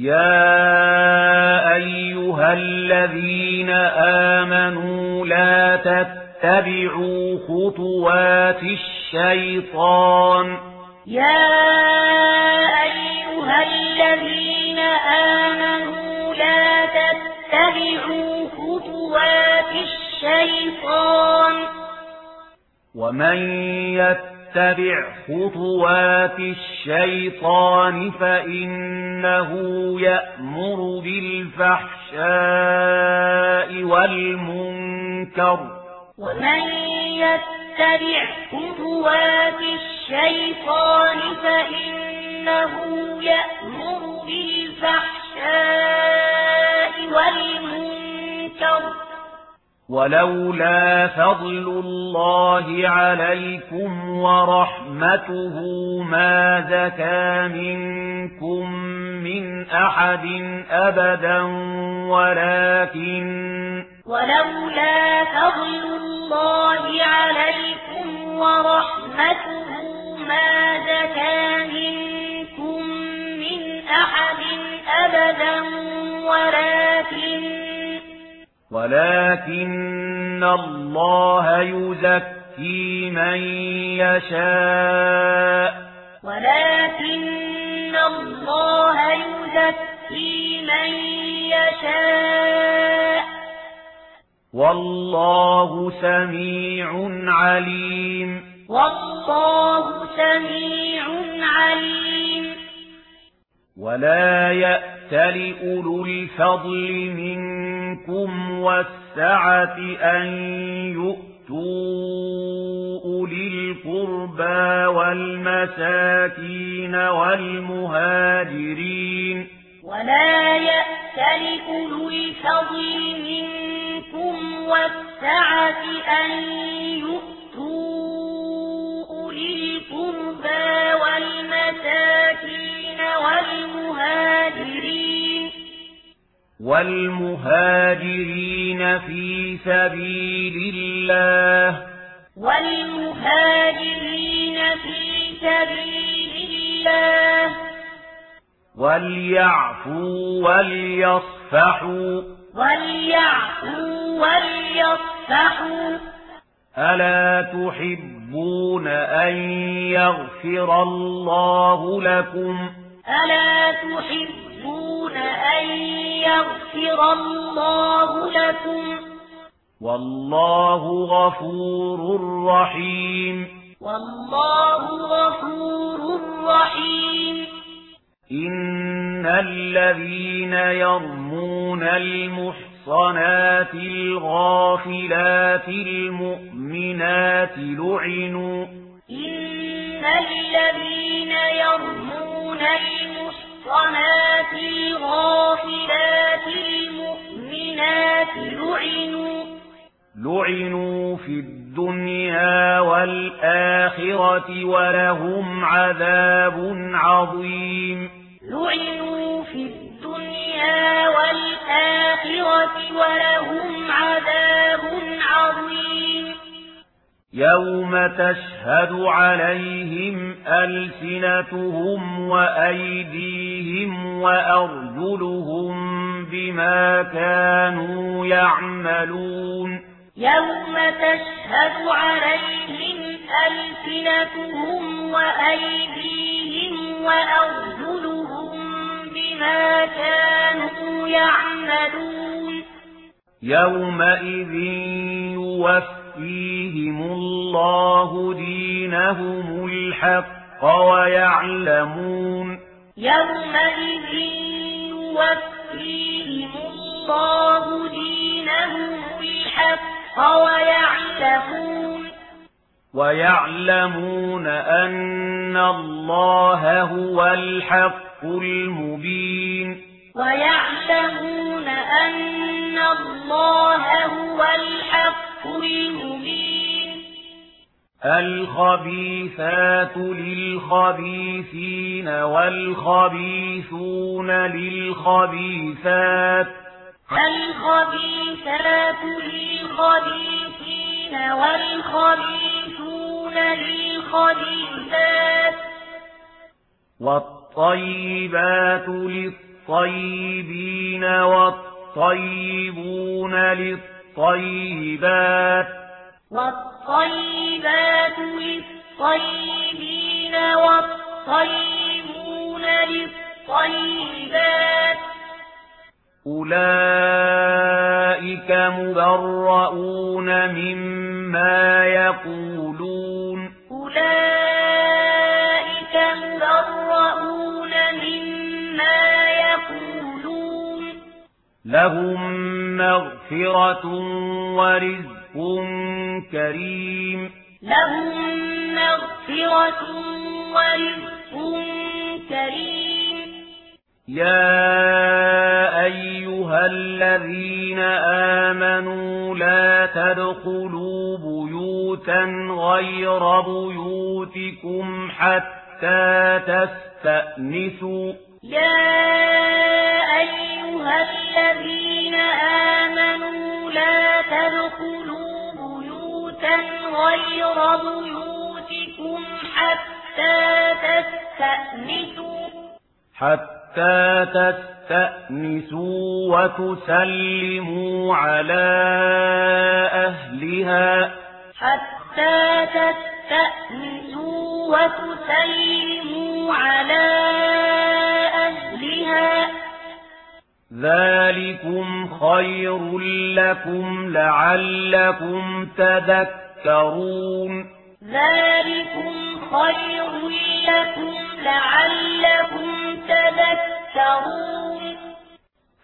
يا أيها الذين آمنوا لا تتبعوا خطوات الشيطان يا أيها الذين آمنوا لا تتبعوا خطوات الشيطان ومن يتبع تتبع خطوات الشيطان فإنه يأمر بالفحشاء والمنكر. ومن يتبع خطوات الشيطان فإنه يأمر بالفحشاء والمنكر. ولولا فضل الله عليكم ورحمته ما زكى منكم من أحد أبدا ولكن ولولا فضل الله عليكم ورحمته ما زكى منكم من أحد أبدا ولكن ولكن الله يزكي من يشاء ولكن الله يزكي من يشاء والله سميع عليم والله سميع عليم ولا يأتل أولو الفضل منكم منكم والسعة أن يؤتوا أولي القربى والمساكين والمهاجرين ولا يأتل أولو الفضل منكم والسعة أن والمهاجرين في سبيل الله. والمهاجرين في سبيل الله. وليعفوا وليصفحوا. وليعفوا وليصفحوا. ألا تحبون أن يغفر الله لكم؟ ألا تحبون أن ليغفر الله لكم. والله غفور رحيم. والله غفور رحيم. إن الذين يرمون المحسنين الصلاة الغافلات المؤمنات لعنوا. إن الذين يرمون لعنوا في الدنيا والآخرة ولهم عذاب عظيم لعنوا في الدنيا والآخرة ولهم عذاب يوم تشهد عليهم ألسنتهم وأيديهم وأرجلهم بما كانوا يعملون يوم تشهد عليهم ألسنتهم وأيديهم وأرجلهم بما كانوا يعملون يومئذ يوفر يُؤْتِيهِمُ اللَّهُ دِينَهُمُ الْحَقَّ وَيَعْلَمُونَ يَوْمَئِذٍ يُوَفِّيهِمُ اللَّهُ دِينَهُمُ الْحَقَّ وَيَعْلَمُونَ وَيَعْلَمُونَ أَنَّ اللَّهَ هُوَ الْحَقُّ الْمُبِينُ وَيَعْلَمُونَ أَنَّ اللَّهَ هُوَ الْحَقُّ الخبيثات للخبيثين والخبيثون للخبيثات. الخبيثات للخبيثين والخبيثون للخبيثات. والطيبات للطيبين والطيبون للطيبين للطيبات. والطيبات للطيبين والطيبون للطيبات. أولئك مبرؤون مما يقولون. أولئك مبرؤون مما يقولون. لهم مغفرة ورزق كريم. لهم مغفرة ورزق كريم. يا أيها الذين آمنوا لا تدخلوا بيوتا غير بيوتكم حتى تستأنسوا يا أيها الذين آمنوا لا تدخلوا بيوتا غير بيوتكم حتى تستأنسوا حتى تستأنسوا وتسلموا على أهلها حتى تستأنسوا وتسلموا على أهلها ذلكم خير لكم لعلكم تذكرون ذلكم خير لكم لعلكم تذكرون